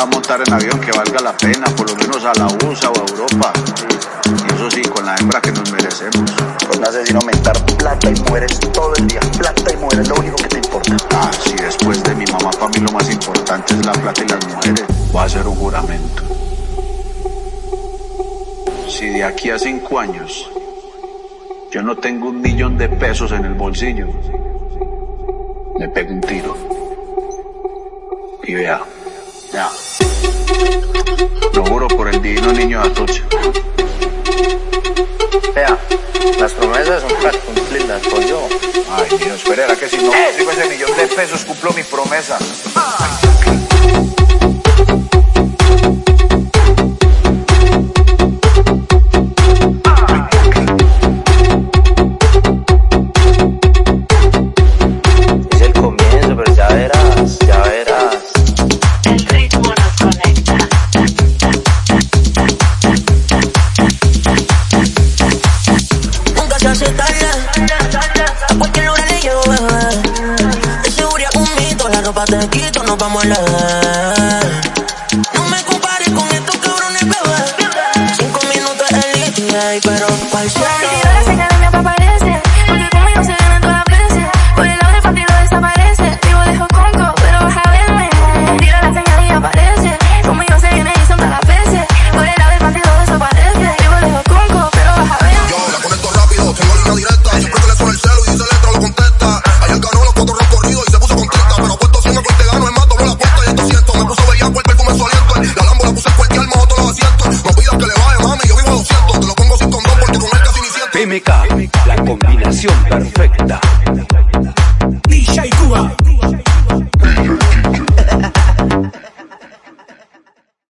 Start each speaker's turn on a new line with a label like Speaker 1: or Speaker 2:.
Speaker 1: a montar en avión que valga la pena, por lo menos a la USA o a Europa. Y eso sí, con la hembra que nos merecemos.
Speaker 2: Pues no haces sino aumentar plata y mueres todo el día. Plata y mujeres, lo único que te importa.
Speaker 1: Ah, si después de mi mamá, para mí lo más importante es la plata y las mujeres. Voy a hacer un juramento. Si de aquí a cinco años yo no tengo un millón de pesos en el bolsillo, me pego un tiro. Y vea, ya. Lo juro por el divino niño de Atocha.
Speaker 2: Vea, las promesas son para cumplirlas, por yo.
Speaker 1: Ay, Dios, pero era que si no consigo ese millón de pesos cumplo mi promesa.
Speaker 2: Es el comienzo, pero ya verás,
Speaker 3: cualquier hora le llevo, bebé. De seguridad un mito, la ropa te quito, nos vamos a leer. No me compares con estos cabrones, bebé. Cinco minutos el ETA, pero cual
Speaker 4: Si tiro la señal me aparece
Speaker 5: PMK, la combinación perfecta.
Speaker 6: DJ Cuba.